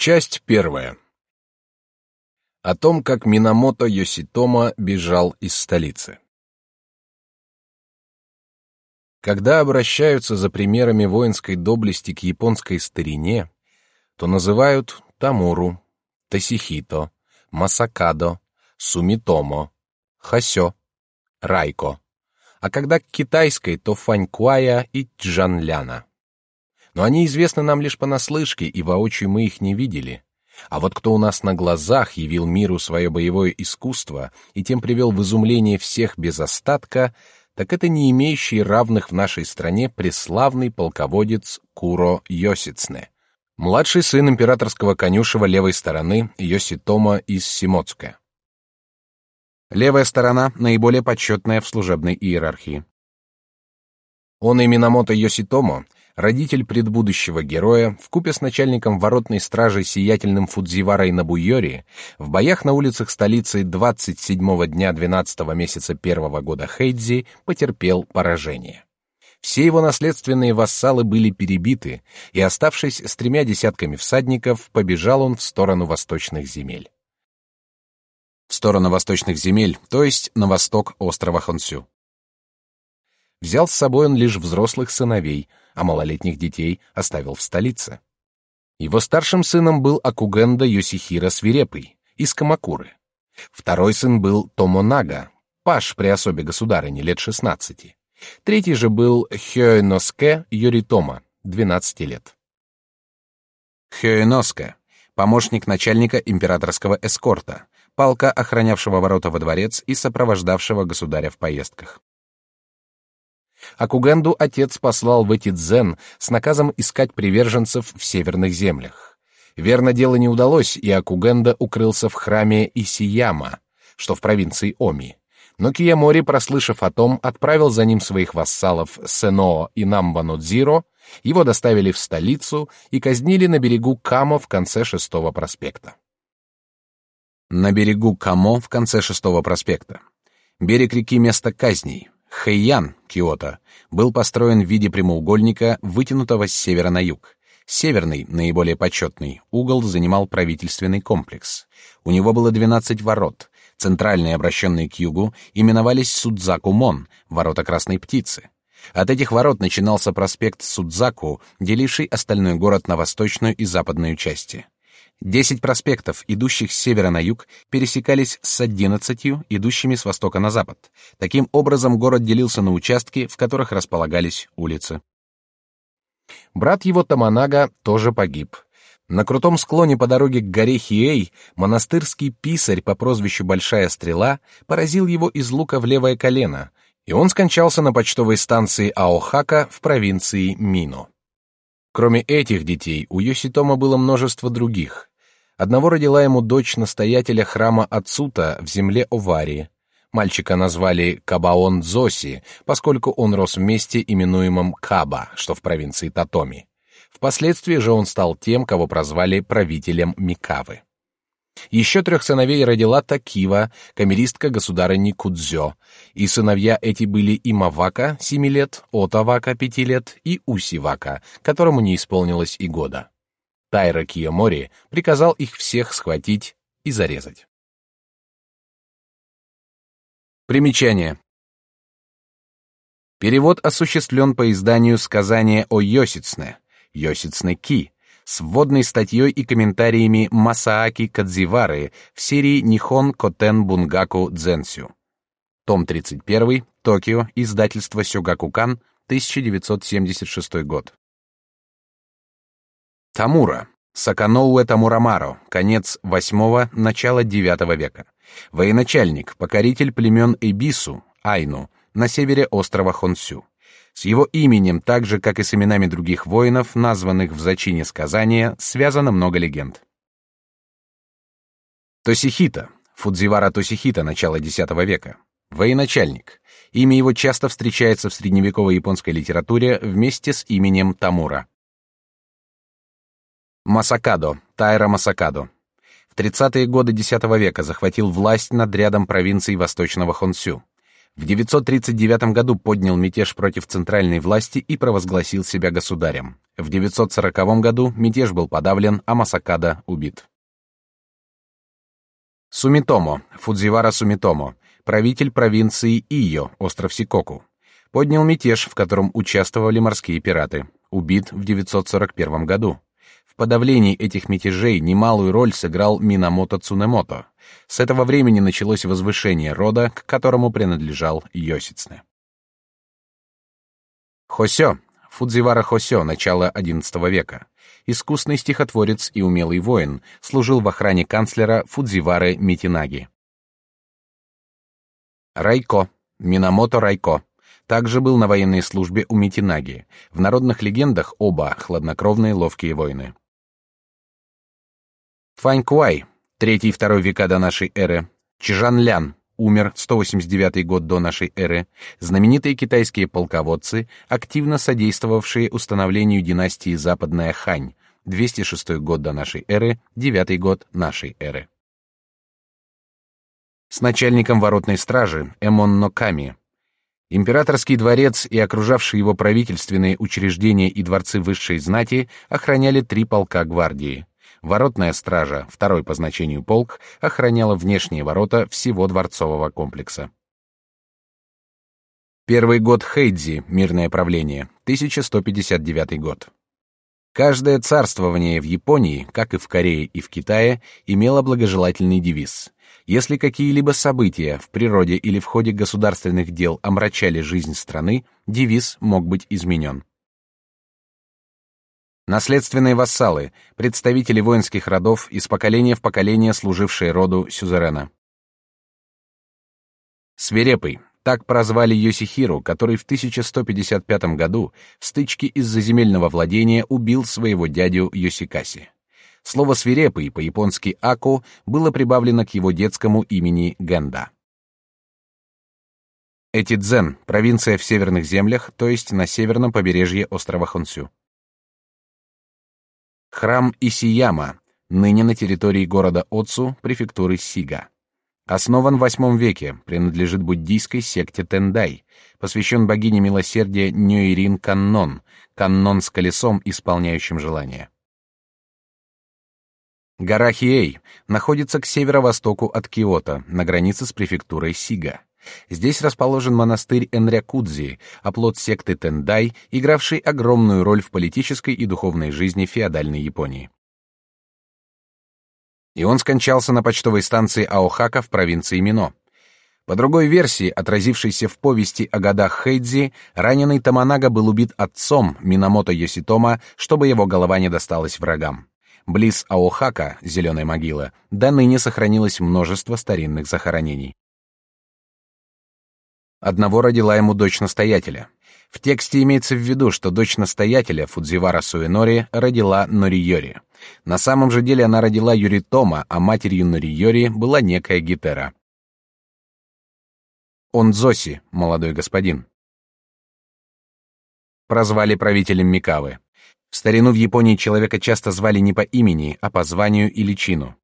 Часть первая. О том, как Минамото Йоситома бежал из столицы. Когда обращаются за примерами воинской доблести к японской старине, то называют Тамуру, Тасихито, Масакадо, Сумитомо, Хасё, Райко, а когда к китайской, то Фанькуая и Джанляна но они известны нам лишь понаслышке, и воочию мы их не видели. А вот кто у нас на глазах явил миру свое боевое искусство и тем привел в изумление всех без остатка, так это не имеющий равных в нашей стране преславный полководец Куро Йосицне, младший сын императорского конюшева левой стороны Йоситома из Симоцка. Левая сторона наиболее почетная в служебной иерархии. Он и Минамото Йоситомо родитель предбудущего героя, вкупе с начальником воротной стражи сиятельным Фудзиварой Набуйори, в боях на улицах столицы 27-го дня 12-го месяца первого года Хэйдзи потерпел поражение. Все его наследственные вассалы были перебиты, и, оставшись с тремя десятками всадников, побежал он в сторону восточных земель. В сторону восточных земель, то есть на восток острова Хонсю. Взял с собой он лишь взрослых сыновей, а малолетних детей оставил в столице. Его старшим сыном был Акугенда Йосихира Свирепый из Камакуры. Второй сын был Томонага, паш при особе государыни лет шестнадцати. Третий же был Хёэноске Йоритома, двенадцати лет. Хёэноске — помощник начальника императорского эскорта, палка, охранявшего ворота во дворец и сопровождавшего государя в поездках. Акугенду отец послал в эти дзен с наказом искать приверженцев в северных землях. Верно дело не удалось, и Акугенда укрылся в храме Исияма, что в провинции Оми. Но Киямори, прослышав о том, отправил за ним своих вассалов Сеноо и Намбанодзиро, его доставили в столицу и казнили на берегу Камо в конце шестого проспекта. На берегу Камо в конце шестого проспекта. Берег реки место казней. Хэйян, Киото, был построен в виде прямоугольника, вытянутого с севера на юг. Северный, наиболее почетный, угол занимал правительственный комплекс. У него было 12 ворот. Центральные, обращенные к югу, именовались Судзаку-мон, ворота Красной Птицы. От этих ворот начинался проспект Судзаку, деливший остальной город на восточную и западную части. Десять проспектов, идущих с севера на юг, пересекались с одиннадцатью, идущими с востока на запад. Таким образом, город делился на участки, в которых располагались улицы. Брат его Таманага тоже погиб. На крутом склоне по дороге к горе Хиэй монастырский писарь по прозвищу Большая Стрела поразил его из лука в левое колено, и он скончался на почтовой станции Аохака в провинции Мино. Кроме этих детей, у Йоситома было множество других. Одного родила ему дочь настоятеля храма Ацута в земле Оварии. Мальчика назвали Кабаон Дзоси, поскольку он рос в месте, именуемом Каба, что в провинции Татоми. Впоследствии же он стал тем, кого прозвали правителем Микавы. Еще трех сыновей родила Такива, камеристка государыни Кудзё, и сыновья эти были и Мавака, семи лет, Отавака, пяти лет, и Усивака, которому не исполнилось и года. Тайра Киомори приказал их всех схватить и зарезать. Примечание. Перевод осуществлен по изданию сказания о Йосицне, Йосицне Ки, с вводной статьей и комментариями Масааки Кадзивары в серии Нихон Котен Бунгаку Дзенсю. Том 31, Токио, издательство Сёгакукан, 1976 год. Тамура. Саканоуэ Тамурамаро. Конец VIII, начало IX века. Военачальник, покоритель племен Эбису, Айну, на севере острова Хонсю. С его именем, так же как и с именами других воинов, названных в зачине сказания, связано много легенд. Тосихита, Фудзивара Тосихита, начало X века. Военачальник. Имя его часто встречается в средневековой японской литературе вместе с именем Тамура. Масакадо, Тайра Масакадо. В 30-е годы X века захватил власть над рядом провинций Восточного Хонсю. В В 939 году поднял мятеж против центральной власти и провозгласил себя государем. В 940 году мятеж был подавлен, а Масакада убит. Сумитомо, Фудзивара Сумитомо, правитель провинции Ийо, остров Сикоку. Поднял мятеж, в котором участвовали морские пираты. Убит в 941 году. Подавлении этих мятежей немалую роль сыграл Минамото Цунемото. С этого времени началось возвышение рода, к которому принадлежал Йосицне. Хосё, Фудзивара Хосё, начало XI века. Искусный стихотворец и умелый воин, служил в охране канцлера Фудзивары Митинаги. Райко, Минамото Райко, также был на военной службе у Митинаги. В народных легендах оба хладнокровные ловкие воины. Фань Куай, третий-второй века до нашей эры, Чжан Лян, умер 189 год до нашей эры, знаменитые китайские полководцы, активно содействовавшие установлению династии Западная Хань, 206 год до нашей эры, 9 год нашей эры. С начальником воротной стражи Эмон Ноками. Императорский дворец и окружавшие его правительственные учреждения и дворцы высшей знати охраняли три полка гвардии. Воротная стража, второй по значению полк, охраняла внешние ворота всего дворцового комплекса. Первый год Хэйдзи, мирное правление, 1159 год. Каждое царствование в Японии, как и в Корее и в Китае, имело благожелательный девиз. Если какие-либо события в природе или в ходе государственных дел омрачали жизнь страны, девиз мог быть изменен. Наследственные вассалы, представители воинских родов из поколения в поколение служившие роду сюзерена. Свирепый, так прозвали Йосихиру, который в 1155 году в стычке из-за земельного владения убил своего дядю Йосикаси. Слово «свирепый» по-японски «ако» было прибавлено к его детскому имени Генда. Этидзен — провинция в северных землях, то есть на северном побережье острова Хонсю. Храм Исияма, ныне на территории города Отсу, префектуры Сига. Основан в VIII веке, принадлежит буддийской секте Тендай, посвящен богине милосердия Нёирин Каннон, Каннон с колесом, исполняющим желания. Гора Хиэй находится к северо-востоку от Киото, на границе с префектурой Сига. Здесь расположен монастырь Энрякудзи, оплот секты Тендай, игравший огромную роль в политической и духовной жизни феодальной Японии. И он скончался на почтовой станции Аохака в провинции Мино. По другой версии, отразившейся в повести о годах Хэйдзи, раненый Таманага был убит отцом Минамото Йоситома, чтобы его голова не досталась врагам. Близ Аохака, зеленой могилы, до ныне сохранилось множество старинных захоронений. Одного родила ему дочь настоятеля. В тексте имеется в виду, что дочь настоятеля Фудзивара Суэнори родила Нориёри. На самом же деле она родила Юритома, а матерью Нориёри была некая Гитера. Он Зоси, молодой господин. Прозвали правителем Микавы. В старину в Японии человека часто звали не по имени, а по званию или чину.